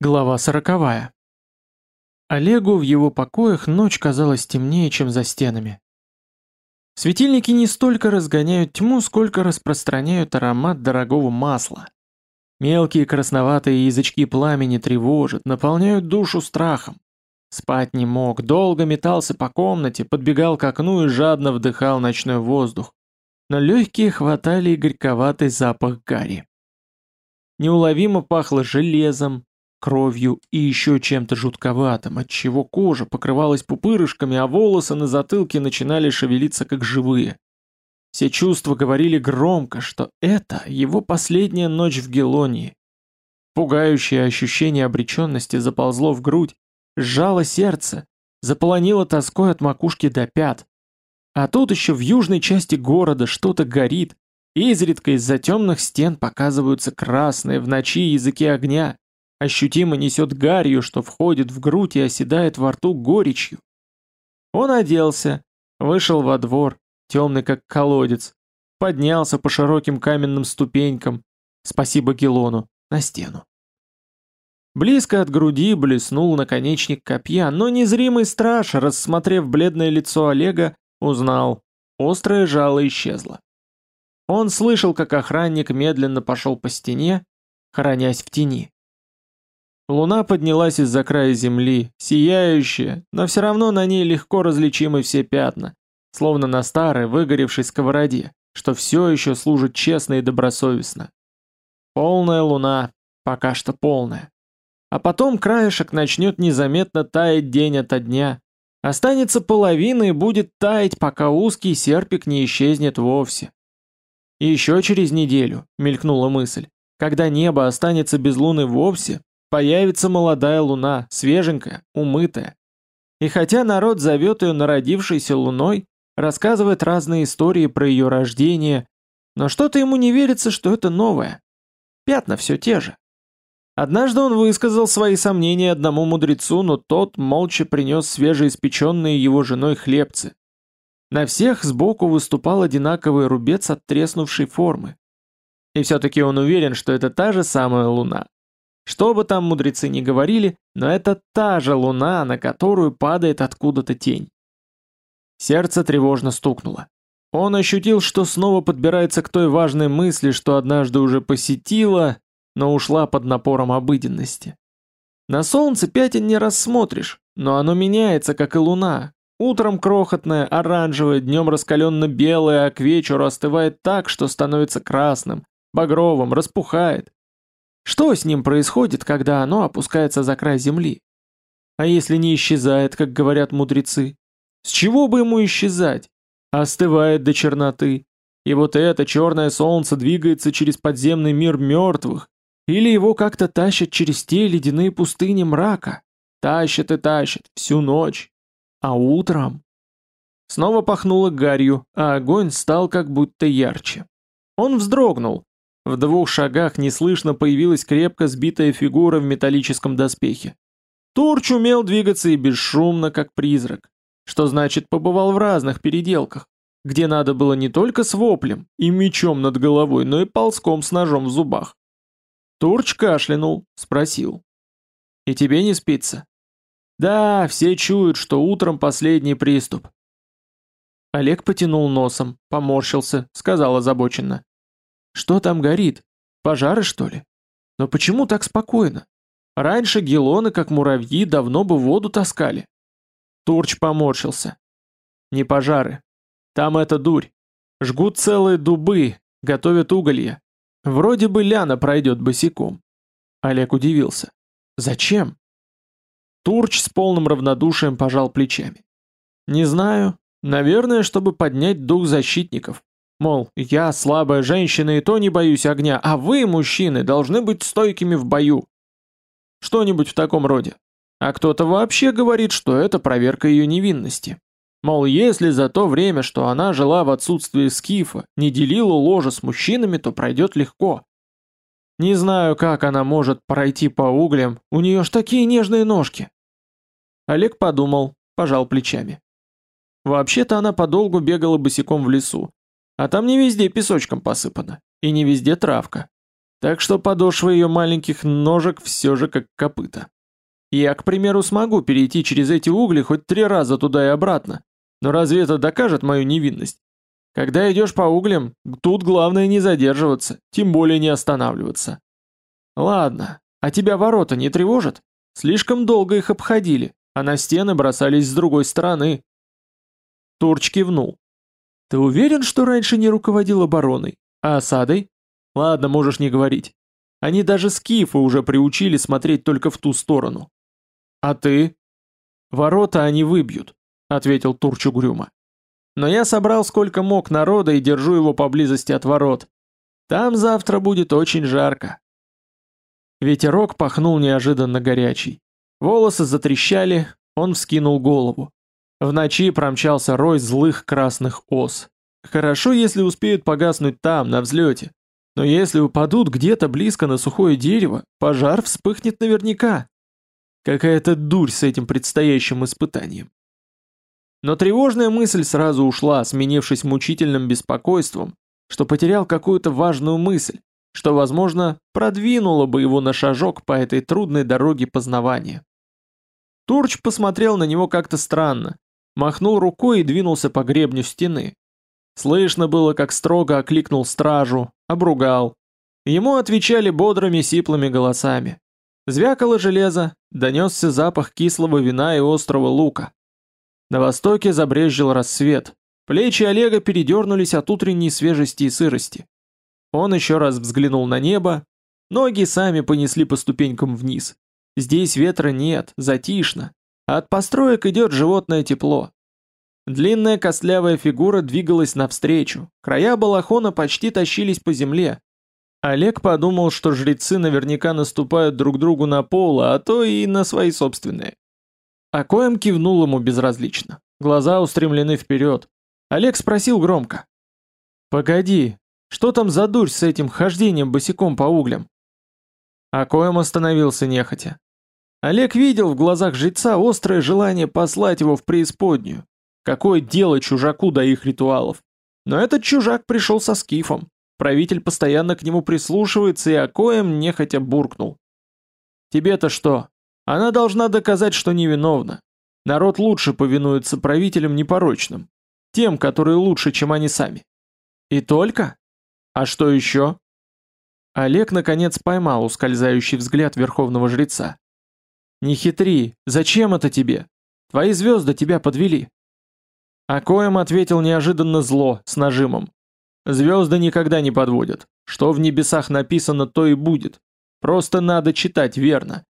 Глава сороковая. Олегу в его покоях ночь казалась темнее, чем за стенами. Светильники не столько разгоняют тьму, сколько распространяют аромат дорогого масла. Мелкие красноватые язычки пламени тревожат, наполняют душу страхом. Спать не мог, долго метался по комнате, подбегал к окну и жадно вдыхал ночной воздух. Но легкие хватали и горьковатый запах гари. Неуловимо пахло железом, кровью и еще чем-то жутковатым, отчего кожа покрывалась пупырышками, а волосы на затылке начинали шевелиться как живые. Все чувства говорили громко, что это его последняя ночь в Гелонии. Пугающее ощущение обреченности заползло в грудь, сжало сердце, заполонило тоской от макушки до пят. А тут еще в южной части города что-то горит, и изредка из-за темных стен показываются красные в ночи языки огня, ощутимо несет гарью, что входит в грудь и оседает во рту горечью. Он оделся, вышел во двор, темный как колодец, поднялся по широким каменным ступенькам, спасибо Гелону, на стену. Близко от груди блеснул наконечник копья, но незримый страж, рассмотрев бледное лицо Олега, узнал, острое жало исчезло. Он слышал, как охранник медленно пошел по стене, хоронясь в тени. Луна поднялась из-за края земли, сияющая, но все равно на ней легко различимы все пятна, словно на старой выгоревшей сковороде, что все еще служит честно и добросовестно. Полная луна, пока что полная. А потом краешек начнет незаметно таять день ото дня. Останется половина и будет таять, пока узкий серпик не исчезнет вовсе. И еще через неделю, мелькнула мысль, когда небо останется без луны вовсе, Появится молодая луна, свеженькая, умытая. И хотя народ зовет ее народившейся луной, рассказывает разные истории про ее рождение, но что-то ему не верится, что это новое. Пятна все те же. Однажды он высказал свои сомнения одному мудрецу, но тот молча принес свежеиспеченные его женой хлебцы. На всех сбоку выступал одинаковый рубец от треснувшей формы. И все-таки он уверен, что это та же самая луна, что бы там мудрецы ни говорили, но это та же луна, на которую падает откуда-то тень. Сердце тревожно стукнуло. Он ощутил, что снова подбирается к той важной мысли, что однажды уже посетила, но ушла под напором обыденности. На солнце пятен не рассмотришь, но оно меняется, как и луна. Утром крохотное, оранжевое, днем раскаленно-белое, а к вечеру остывает так, что становится красным, багровым, распухает. Что с ним происходит, когда оно опускается за край земли? А если не исчезает, как говорят мудрецы? С чего бы ему исчезать? Остывает до черноты. И вот это черное солнце двигается через подземный мир мертвых. Или его как-то тащат через те ледяные пустыни мрака. Тащат и тащат всю ночь. А утром... Снова пахнуло гарью, а огонь стал как будто ярче. Он вздрогнул, в двух шагах неслышно появилась крепко сбитая фигура в металлическом доспехе. Турч умел двигаться и бесшумно, как призрак, что значит побывал в разных переделках, где надо было не только с воплем и мечом над головой, но и ползком с ножом в зубах. Турч кашлянул, спросил. «И тебе не спится?» «Да, все чуют, что утром последний приступ». Олег потянул носом, поморщился, сказал озабоченно. Что там горит? Пожары, что ли? Но почему так спокойно? Раньше гелоны, как муравьи, давно бы воду таскали. Турч поморщился. Не пожары. Там это дурь. Жгут целые дубы, готовят уголья. Вроде бы Ляна пройдет босиком. Олег удивился. Зачем? Турч с полным равнодушием пожал плечами. Не знаю. Наверное, чтобы поднять дух защитников. Мол, я слабая женщина и то не боюсь огня, а вы, мужчины, должны быть стойкими в бою. Что-нибудь в таком роде. А кто-то вообще говорит, что это проверка ее невинности. Мол, если за то время, что она жила в отсутствии скифа, не делила ложа с мужчинами, то пройдет легко. Не знаю, как она может пройти по углям, у нее ж такие нежные ножки. Олег подумал, пожал плечами. Вообще-то она подолгу бегала босиком в лесу, а там не везде песочком посыпано, и не везде травка. Так что подошва ее маленьких ножек все же как копыта. Я, к примеру, смогу перейти через эти угли хоть три раза туда и обратно. Но разве это докажет мою невинность? Когда идешь по углям, тут главное не задерживаться, тем более не останавливаться. Ладно, а тебя ворота не тревожат? Слишком долго их обходили, а на стены бросались с другой стороны. Турч кивнул. Ты уверен, что раньше не руководил обороной? А осадой? Ладно, можешь не говорить. Они даже скифы уже приучили смотреть только в ту сторону. А ты? Ворота они выбьют, ответил Турч угрюмо. Но я собрал сколько мог народа и держу его поблизости от ворот. Там завтра будет очень жарко. Ветерок пахнул неожиданно горячий. Волосы затрещали, он вскинул голову. В ночи промчался рой злых красных ос. Хорошо, если успеют погаснуть там, на взлете. Но если упадут где-то близко на сухое дерево, пожар вспыхнет наверняка. Какая-то дурь с этим предстоящим испытанием. Но тревожная мысль сразу ушла, сменившись мучительным беспокойством, что потерял какую-то важную мысль, что, возможно, продвинуло бы его на шажок по этой трудной дороге познавания. Турч посмотрел на него как-то странно, махнул рукой и двинулся по гребню стены. Слышно было, как строго окликнул стражу, обругал. Ему отвечали бодрыми сиплыми голосами. Звякало железо, донесся запах кислого вина и острого лука. На востоке забрезжил рассвет. Плечи Олега передернулись от утренней свежести и сырости. Он еще раз взглянул на небо, ноги сами понесли по ступенькам вниз. Здесь ветра нет, затишно, от построек идет животное тепло. Длинная костлявая фигура двигалась навстречу, края балахона почти тащились по земле. Олег подумал, что жрецы наверняка наступают друг другу на пол, а то и на свои собственные. Акоем кивнул ему безразлично. Глаза устремлены вперед. Олег спросил громко. «Погоди, что там за дурь с этим хождением босиком по углям?» Акоем остановился нехотя. Олег видел в глазах жреца острое желание послать его в преисподнюю, Какое дело чужаку до их ритуалов? Но этот чужак пришел со скифом. Правитель постоянно к нему прислушивается и окоем нехотя буркнул. Тебе-то что? Она должна доказать, что невиновна. Народ лучше повинуется правителям непорочным. Тем, которые лучше, чем они сами. И только? А что еще? Олег наконец поймал ускользающий взгляд верховного жреца. «Не хитри, зачем это тебе? Твои звезды тебя подвели». А Коем ответил неожиданно зло, с нажимом. Звезды никогда не подводят. Что в небесах написано, то и будет. Просто надо читать верно.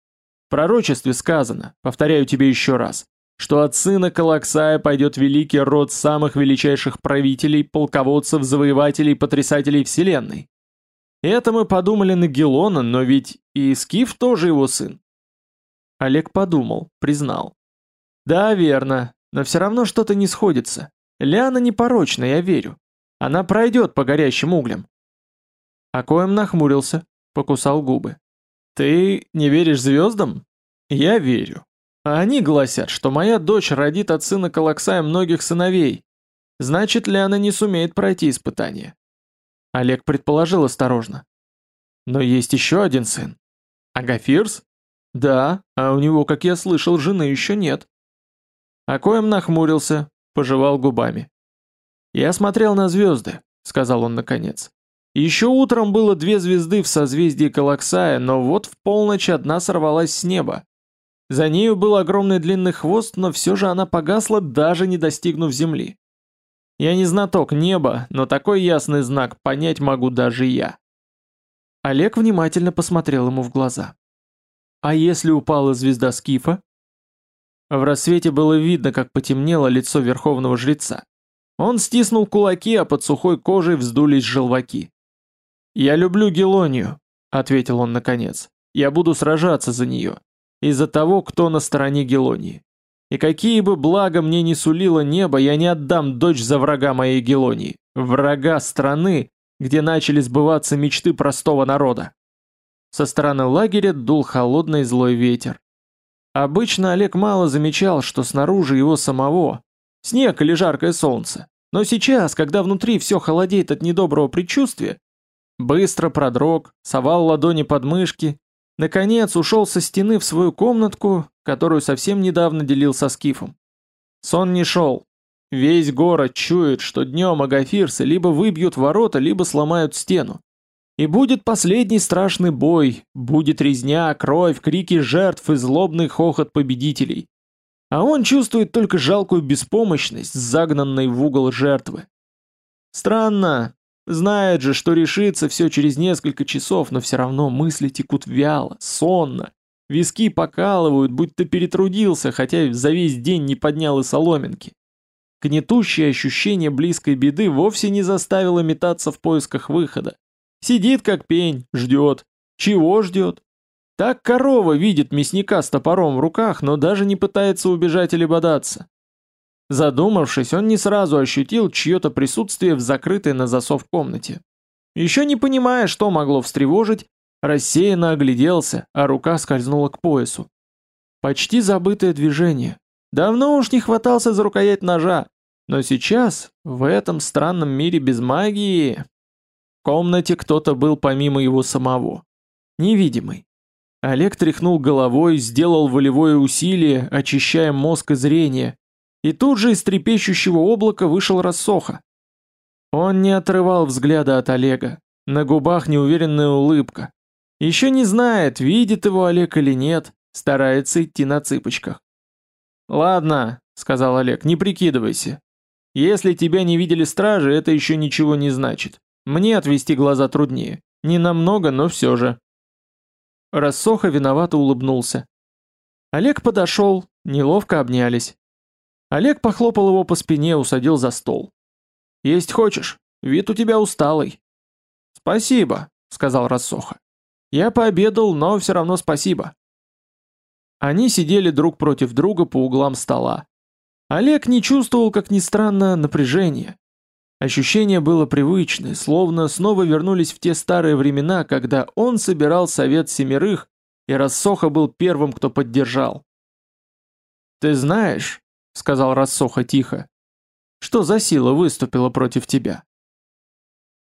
В пророчестве сказано, повторяю тебе еще раз, что от сына Калаксая пойдет великий род самых величайших правителей, полководцев, завоевателей, потрясателей вселенной. Это мы подумали на Гелона, но ведь и Скиф тоже его сын. Олег подумал, признал. Да, верно, но все равно что-то не сходится. Лиана непорочна, я верю. Она пройдет по горящим углям. Акоем нахмурился, покусал губы. Ты не веришь звездам? Я верю. А они гласят, что моя дочь родит от сына Калаксая многих сыновей. Значит, Лиана не сумеет пройти испытание. Олег предположил осторожно. Но есть еще один сын. Агафирс? Да, а у него, как я слышал, жены еще нет. Акоем нахмурился, пожевал губами. «Я смотрел на звезды», — сказал он наконец. «Еще утром было две звезды в созвездии Калаксая, но вот в полночь одна сорвалась с неба. За нею был огромный длинный хвост, но все же она погасла, даже не достигнув земли. Я не знаток неба, но такой ясный знак понять могу даже я». Олег внимательно посмотрел ему в глаза. «А если упала звезда Скифа?» В рассвете было видно, как потемнело лицо верховного жреца. Он стиснул кулаки, а под сухой кожей вздулись желваки. «Я люблю Гелонию», — ответил он наконец. «Я буду сражаться за нее. Из-за того, кто на стороне Гелонии. И какие бы блага мне не сулило небо, я не отдам дочь за врага моей Гелонии. Врага страны, где начали сбываться мечты простого народа». Со стороны лагеря дул холодный злой ветер. Обычно Олег мало замечал, что снаружи его самого снег или жаркое солнце. Но сейчас, когда внутри все холодеет от недоброго предчувствия, Быстро продрог, совал ладони под мышки, наконец ушел со стены в свою комнатку, которую совсем недавно делил со Скифом. Сон не шел. Весь город чует, что днем агафирсы либо выбьют ворота, либо сломают стену. И будет последний страшный бой, будет резня, кровь, крики жертв и злобный хохот победителей. А он чувствует только жалкую беспомощность, загнанной в угол жертвы. Странно, знает же, что решится все через несколько часов, но все равно мысли текут вяло, сонно. Виски покалывают, будто перетрудился, хотя за весь день не поднял и соломинки. Гнетущее ощущение близкой беды вовсе не заставило метаться в поисках выхода. Сидит как пень, ждет. Чего ждет? Так корова видит мясника с топором в руках, но даже не пытается убежать или бодаться. Задумавшись, он не сразу ощутил чье-то присутствие в закрытой на засов комнате. Еще не понимая, что могло встревожить, рассеянно огляделся, а рука скользнула к поясу. Почти забытое движение. Давно уж не хватался за рукоять ножа, но сейчас, в этом странном мире без магии, комнате кто-то был помимо его самого. Невидимый. Олег тряхнул головой, сделал волевое усилие, очищая мозг и зрение, и тут же из трепещущего облака вышел рассоха. Он не отрывал взгляда от Олега, на губах неуверенная улыбка. Еще не знает, видит его Олег или нет, старается идти на цыпочках. «Ладно», — сказал Олег, — «не прикидывайся. Если тебя не видели стражи, это еще ничего не значит. Мне отвести глаза труднее. Не намного, но все же. Рассоха виновато улыбнулся. Олег подошел, неловко обнялись. Олег похлопал его по спине, усадил за стол. «Есть хочешь? Вид у тебя усталый». «Спасибо», — сказал Рассоха. «Я пообедал, но все равно спасибо». Они сидели друг против друга по углам стола. Олег не чувствовал, как ни странно, напряжения. Ощущение было привычное, словно снова вернулись в те старые времена, когда он собирал совет семерых, и Рассоха был первым, кто поддержал. «Ты знаешь», — сказал Рассоха тихо, — «что за сила выступила против тебя?»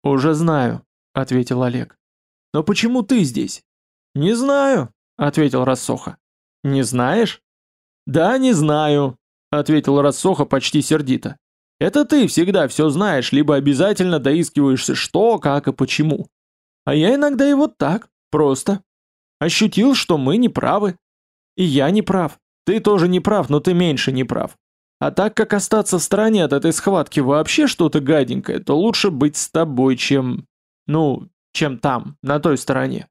«Уже знаю», — ответил Олег. «Но почему ты здесь?» «Не знаю», — ответил Рассоха. «Не знаешь?» «Да, не знаю», — ответил Рассоха почти сердито. Это ты всегда все знаешь, либо обязательно доискиваешься что, как и почему. А я иногда и вот так, просто. Ощутил, что мы не правы. И я не прав. Ты тоже не прав, но ты меньше не прав. А так как остаться в стороне от этой схватки вообще что-то гаденькое, то лучше быть с тобой, чем... Ну, чем там, на той стороне.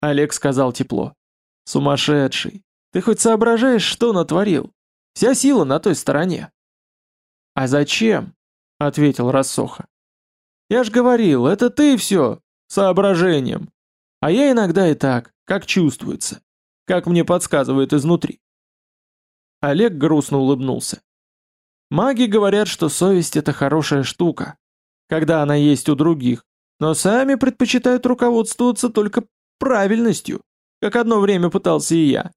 Олег сказал тепло. Сумасшедший. Ты хоть соображаешь, что натворил? Вся сила на той стороне. «А зачем?» — ответил Рассоха. «Я ж говорил, это ты все, соображением. А я иногда и так, как чувствуется, как мне подсказывает изнутри». Олег грустно улыбнулся. «Маги говорят, что совесть — это хорошая штука, когда она есть у других, но сами предпочитают руководствоваться только правильностью, как одно время пытался и я.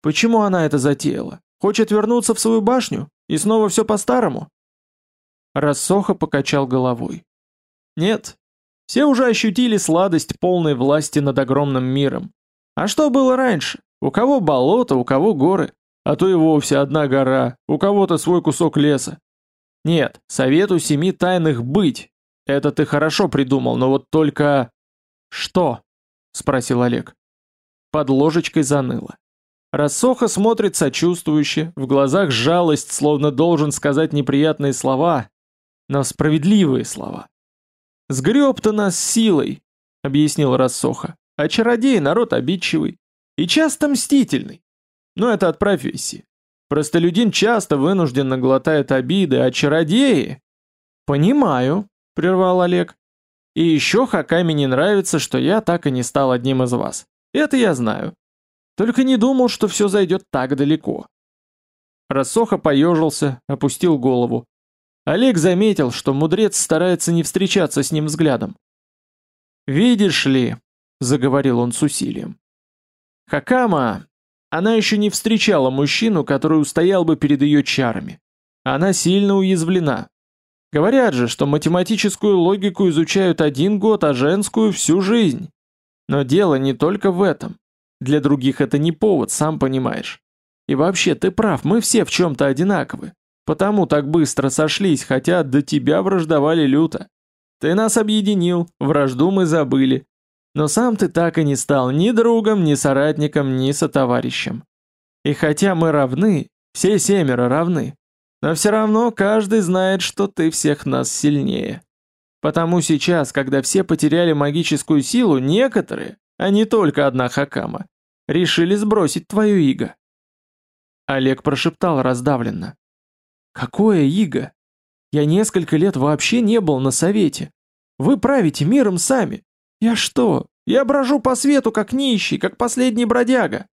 Почему она это затеяла? Хочет вернуться в свою башню? И снова все по-старому?» Рассоха покачал головой. «Нет, все уже ощутили сладость полной власти над огромным миром. А что было раньше? У кого болото, у кого горы, а то и вовсе одна гора, у кого-то свой кусок леса. Нет, совету семи тайных быть. Это ты хорошо придумал, но вот только... Что? Спросил Олег. Под ложечкой заныло. Рассоха смотрит сочувствующе, в глазах жалость, словно должен сказать неприятные слова, но справедливые слова. «Сгреб ты нас силой», — объяснил Рассоха, «а чародей народ обидчивый и часто мстительный. Но это от профессии. Простолюдин часто вынужденно глотает обиды, а чародеи...» «Понимаю», — прервал Олег. «И еще Хаками не нравится, что я так и не стал одним из вас. Это я знаю. Только не думал, что все зайдет так далеко. Рассоха поежился, опустил голову. Олег заметил, что мудрец старается не встречаться с ним взглядом. «Видишь ли», — заговорил он с усилием, — «Хакама, она еще не встречала мужчину, который устоял бы перед ее чарами. Она сильно уязвлена. Говорят же, что математическую логику изучают один год, а женскую всю жизнь. Но дело не только в этом. Для других это не повод, сам понимаешь. И вообще, ты прав, мы все в чем-то одинаковы. Потому так быстро сошлись, хотя до тебя враждовали люто. Ты нас объединил, вражду мы забыли. Но сам ты так и не стал ни другом, ни соратником, ни сотоварищем. И хотя мы равны, все семеро равны, но все равно каждый знает, что ты всех нас сильнее. Потому сейчас, когда все потеряли магическую силу, некоторые, а не только одна Хакама, решили сбросить твою иго. Олег прошептал раздавленно. «Какое иго? Я несколько лет вообще не был на совете. Вы правите миром сами. Я что? Я брожу по свету как нищий, как последний бродяга».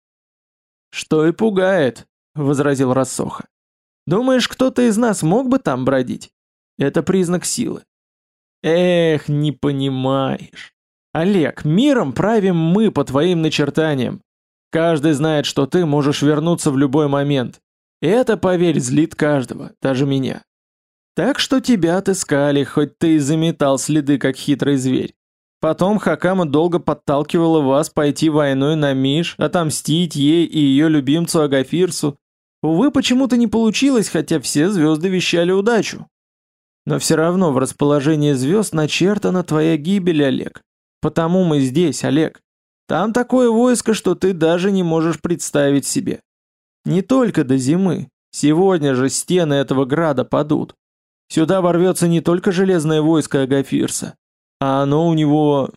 «Что и пугает», — возразил Рассоха. «Думаешь, кто-то из нас мог бы там бродить? Это признак силы». «Эх, не понимаешь. Олег, миром правим мы по твоим начертаниям. Каждый знает, что ты можешь вернуться в любой момент. И это, поверь, злит каждого, даже меня. Так что тебя отыскали, хоть ты и заметал следы, как хитрый зверь. Потом Хакама долго подталкивала вас пойти войной на Миш, отомстить ей и ее любимцу Агафирсу. Увы, почему-то не получилось, хотя все звезды вещали удачу. Но все равно в расположении звезд начертана твоя гибель, Олег. Потому мы здесь, Олег. Там такое войско, что ты даже не можешь представить себе. Не только до зимы. Сегодня же стены этого града падут. Сюда ворвется не только железное войско Агафирса, а оно у него...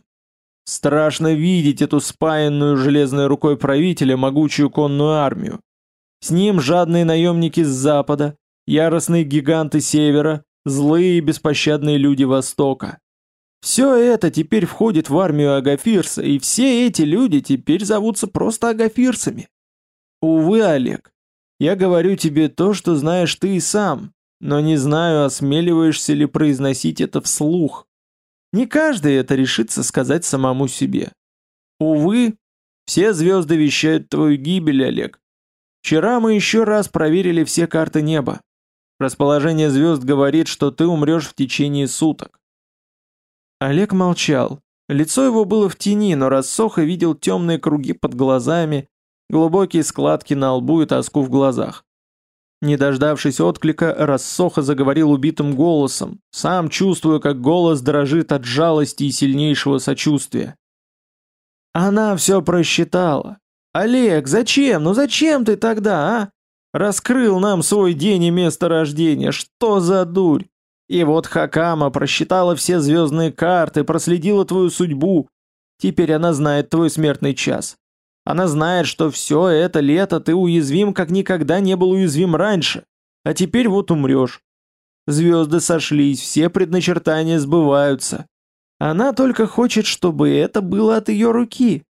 Страшно видеть эту спаянную железной рукой правителя могучую конную армию. С ним жадные наемники с запада, яростные гиганты севера, злые и беспощадные люди востока. Все это теперь входит в армию Агафирса, и все эти люди теперь зовутся просто Агафирсами. Увы, Олег, я говорю тебе то, что знаешь ты и сам, но не знаю, осмеливаешься ли произносить это вслух. Не каждый это решится сказать самому себе. Увы, все звезды вещают твою гибель, Олег. Вчера мы еще раз проверили все карты неба. Расположение звезд говорит, что ты умрешь в течение суток. Олег молчал. Лицо его было в тени, но рассох и видел темные круги под глазами, глубокие складки на лбу и тоску в глазах. Не дождавшись отклика, Рассоха заговорил убитым голосом, сам чувствуя, как голос дрожит от жалости и сильнейшего сочувствия. «Она все просчитала. Олег, зачем? Ну зачем ты тогда, а? Раскрыл нам свой день и место рождения. Что за дурь? И вот Хакама просчитала все звездные карты, проследила твою судьбу. Теперь она знает твой смертный час. Она знает, что все это лето ты уязвим, как никогда не был уязвим раньше. А теперь вот умрешь. Звезды сошлись, все предначертания сбываются. Она только хочет, чтобы это было от ее руки.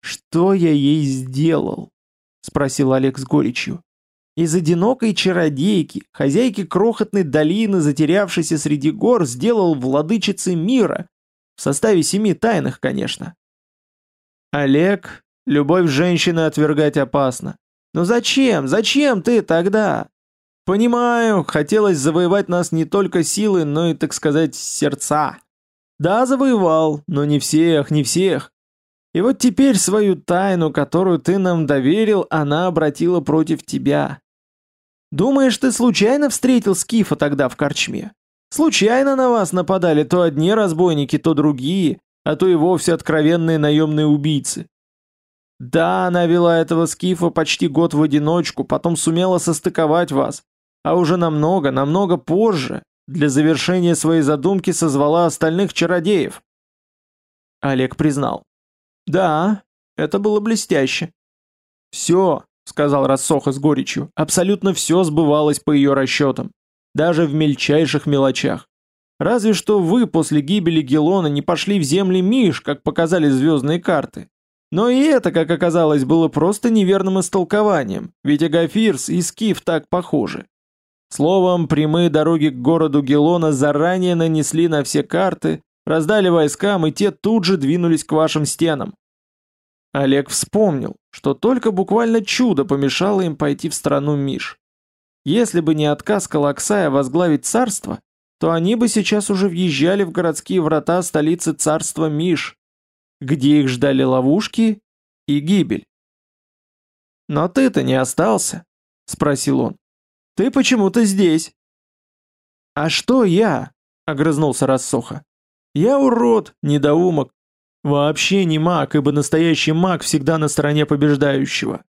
«Что я ей сделал?» — спросил Олег с горечью. Из одинокой чародейки, хозяйки крохотной долины, затерявшейся среди гор, сделал владычицей мира. В составе семи тайных, конечно. Олег, любовь женщины отвергать опасно. Но зачем? Зачем ты тогда? Понимаю, хотелось завоевать нас не только силой, но и, так сказать, сердца. Да, завоевал, но не всех, не всех. И вот теперь свою тайну, которую ты нам доверил, она обратила против тебя. Думаешь, ты случайно встретил Скифа тогда в корчме? Случайно на вас нападали то одни разбойники, то другие, а то и вовсе откровенные наемные убийцы. Да, она вела этого Скифа почти год в одиночку, потом сумела состыковать вас, а уже намного, намного позже для завершения своей задумки созвала остальных чародеев. Олег признал. Да, это было блестяще. Все, сказал Рассоха с горечью, абсолютно все сбывалось по ее расчетам, даже в мельчайших мелочах. Разве что вы после гибели Гелона не пошли в земли Миш, как показали звездные карты. Но и это, как оказалось, было просто неверным истолкованием, ведь Агафирс и Скиф так похожи. Словом, прямые дороги к городу Гелона заранее нанесли на все карты, раздали войскам, и те тут же двинулись к вашим стенам. Олег вспомнил, что только буквально чудо помешало им пойти в страну Миш. Если бы не отказ Калаксая возглавить царство, то они бы сейчас уже въезжали в городские врата столицы царства Миш, где их ждали ловушки и гибель. «Но ты-то не остался?» — спросил он. «Ты почему-то здесь». «А что я?» — огрызнулся Рассоха. «Я урод, недоумок. Вообще не маг, ибо настоящий маг всегда на стороне побеждающего.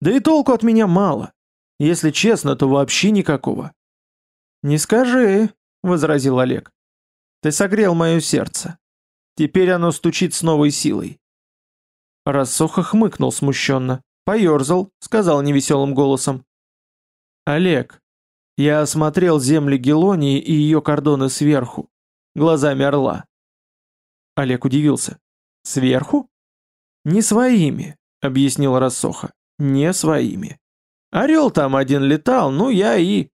Да и толку от меня мало. Если честно, то вообще никакого». «Не скажи», — возразил Олег. «Ты согрел мое сердце. Теперь оно стучит с новой силой». Рассоха хмыкнул смущенно, поерзал, сказал невеселым голосом. «Олег, я осмотрел земли Гелонии и ее кордоны сверху, глазами орла». Олег удивился. «Сверху?» «Не своими», — объяснил Рассоха. «Не своими. Орел там один летал, ну я и...»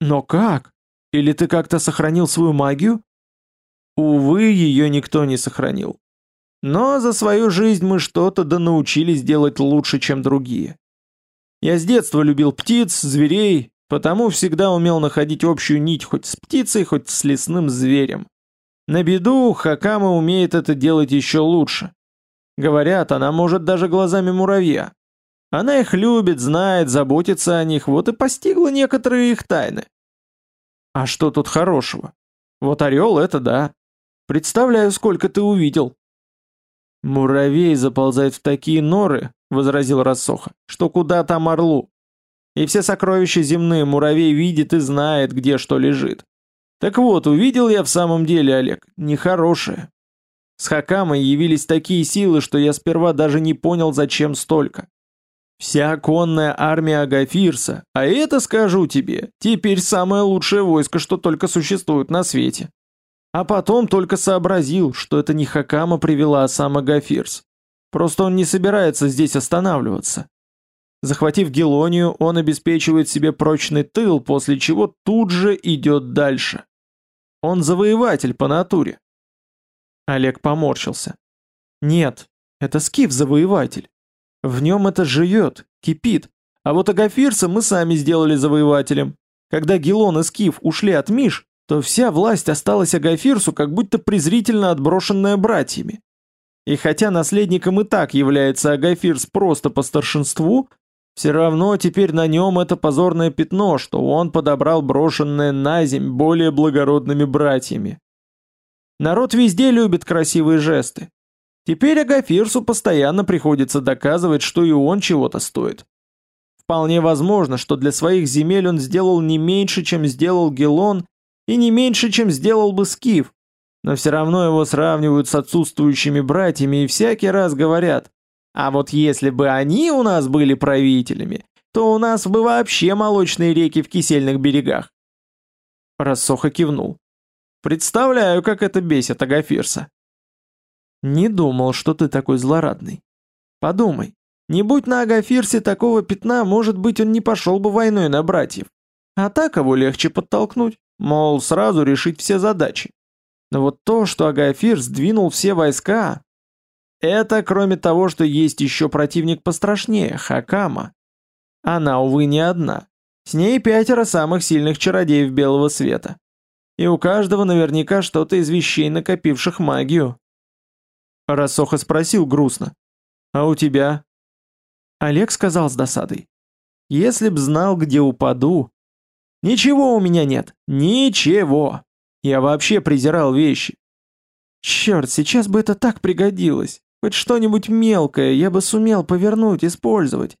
«Но как? Или ты как-то сохранил свою магию?» Увы, ее никто не сохранил. Но за свою жизнь мы что-то да научились делать лучше, чем другие. Я с детства любил птиц, зверей, потому всегда умел находить общую нить хоть с птицей, хоть с лесным зверем. На беду Хакама умеет это делать еще лучше. Говорят, она может даже глазами муравья. Она их любит, знает, заботится о них, вот и постигла некоторые их тайны. А что тут хорошего? Вот орел — это да. Представляю, сколько ты увидел. Муравей заползает в такие норы, — возразил Рассоха, — что куда там орлу? И все сокровища земные муравей видит и знает, где что лежит. Так вот, увидел я в самом деле, Олег, нехорошее. С Хакамой явились такие силы, что я сперва даже не понял, зачем столько. Вся конная армия Агафирса, а это, скажу тебе, теперь самое лучшее войско, что только существует на свете. А потом только сообразил, что это не Хакама привела, а сам Агафирс. Просто он не собирается здесь останавливаться. Захватив Гелонию, он обеспечивает себе прочный тыл, после чего тут же идет дальше. Он завоеватель по натуре. Олег поморщился. Нет, это скиф-завоеватель. В нем это живет, кипит. А вот Агафирса мы сами сделали завоевателем. Когда Гелон и Скиф ушли от Миш, то вся власть осталась Агафирсу, как будто презрительно отброшенная братьями. И хотя наследником и так является Агафирс просто по старшинству, все равно теперь на нем это позорное пятно, что он подобрал брошенное на земь более благородными братьями. Народ везде любит красивые жесты. Теперь Агафирсу постоянно приходится доказывать, что и он чего-то стоит. Вполне возможно, что для своих земель он сделал не меньше, чем сделал Гелон, и не меньше, чем сделал бы Скиф, но все равно его сравнивают с отсутствующими братьями и всякий раз говорят, а вот если бы они у нас были правителями, то у нас бы вообще молочные реки в кисельных берегах. Рассоха кивнул. Представляю, как это бесит Агафирса. Не думал, что ты такой злорадный. Подумай, не будь на Агафирсе такого пятна, может быть, он не пошел бы войной на братьев. А так его легче подтолкнуть, мол, сразу решить все задачи. Но вот то, что Агафир сдвинул все войска, это кроме того, что есть еще противник пострашнее, Хакама. Она, увы, не одна. С ней пятеро самых сильных чародеев белого света. И у каждого наверняка что-то из вещей, накопивших магию. Рассоха спросил грустно. «А у тебя?» Олег сказал с досадой. «Если б знал, где упаду...» «Ничего у меня нет. Ничего. Я вообще презирал вещи. Черт, сейчас бы это так пригодилось. Хоть что-нибудь мелкое я бы сумел повернуть, использовать.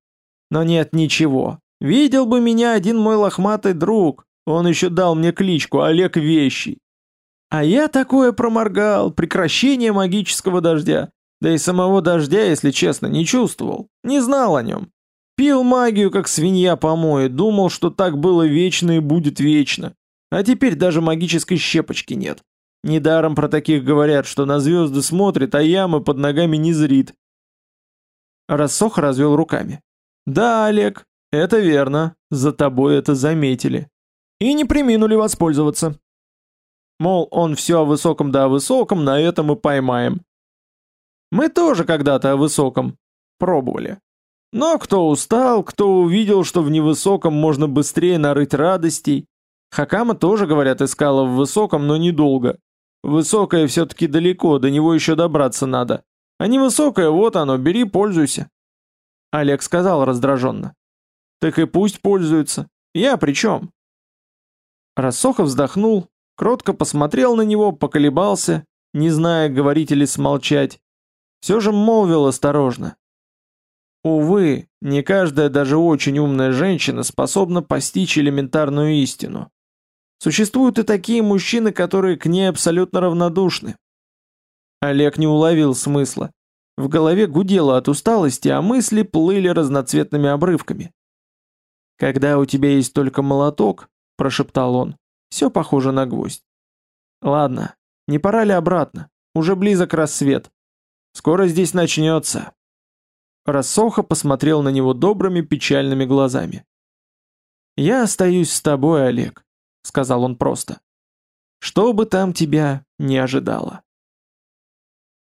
Но нет ничего. Видел бы меня один мой лохматый друг. Он еще дал мне кличку Олег Вещий. А я такое проморгал, прекращение магического дождя. Да и самого дождя, если честно, не чувствовал. Не знал о нем. Пил магию, как свинья помоет, думал, что так было вечно и будет вечно. А теперь даже магической щепочки нет. Недаром про таких говорят, что на звезды смотрит, а ямы под ногами не зрит. Рассох развел руками. Да, Олег, это верно, за тобой это заметили. И не приминули воспользоваться. Мол, он все о высоком да о высоком, на этом и поймаем. Мы тоже когда-то о высоком пробовали. Но кто устал, кто увидел, что в невысоком можно быстрее нарыть радостей. Хакама тоже, говорят, искала в высоком, но недолго. Высокое все-таки далеко, до него еще добраться надо. А невысокое, вот оно, бери, пользуйся. Олег сказал раздраженно. Так и пусть пользуются. Я при чем? Рассохов вздохнул, кротко посмотрел на него, поколебался, не зная, говорить или смолчать. Все же молвил осторожно. Увы, не каждая даже очень умная женщина способна постичь элементарную истину. Существуют и такие мужчины, которые к ней абсолютно равнодушны. Олег не уловил смысла. В голове гудело от усталости, а мысли плыли разноцветными обрывками. «Когда у тебя есть только молоток», — прошептал он, — «все похоже на гвоздь». «Ладно, не пора ли обратно? Уже близок рассвет. Скоро здесь начнется». Рассоха посмотрел на него добрыми печальными глазами. «Я остаюсь с тобой, Олег», — сказал он просто. «Что бы там тебя не ожидало».